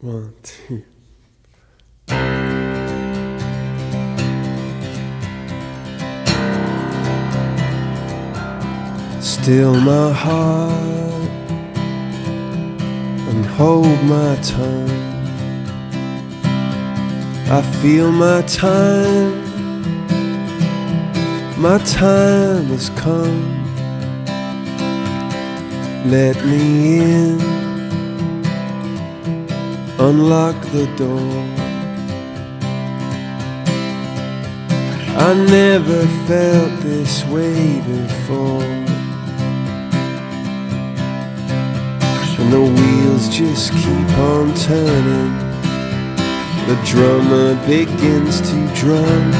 One, two. Still my heart and hold my tongue. I feel my time, my time has come. Let me in, unlock the door. I never felt this way before. And the wheels just keep on turning. The drummer begins to drum.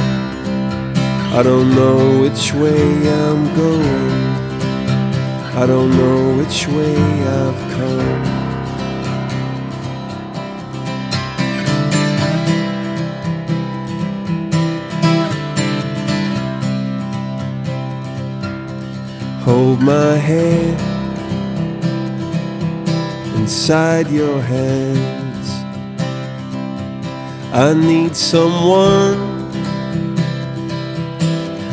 I don't know which way I'm going. I don't know which way I've come. Hold my hand inside your hands. I need someone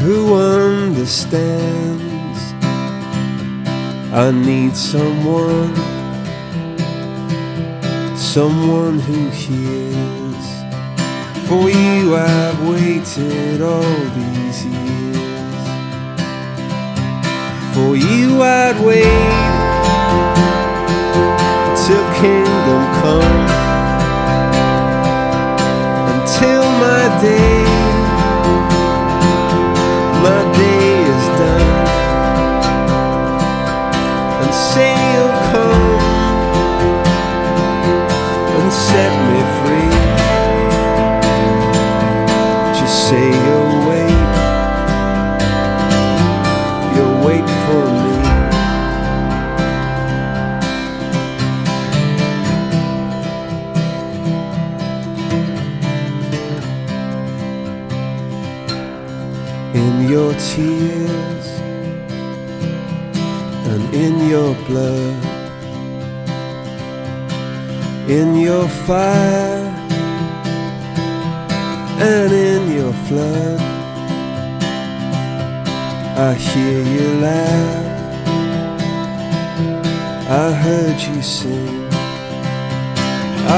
who understands. I need someone, someone who hears. For you, I've waited all these years. For you, I'd wait till kingdom come. Until my day my day is done. And say you'll come and set me in your tears and in your blood, in your fire and in your flood. I hear you laugh, I heard you sing.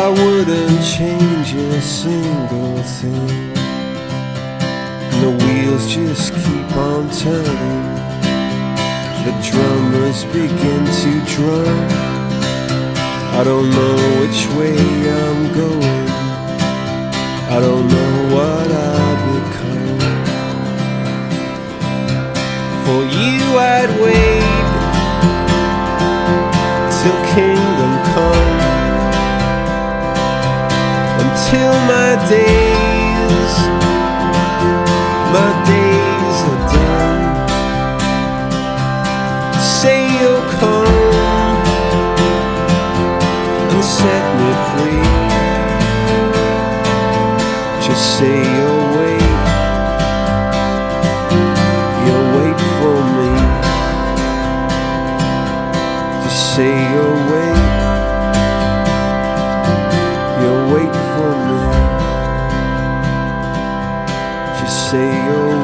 I wouldn't change a single thing. The wheels just keep on turning. The drummers begin to drum. I don't know which way I'm going. I don't know what I'll become. For you, I'd wait till kingdom come. Until my days say you'll come and set me free. Just say you'll wait, you'll wait for me. Just say you'll wait, you'll wait for me. Just say you'll.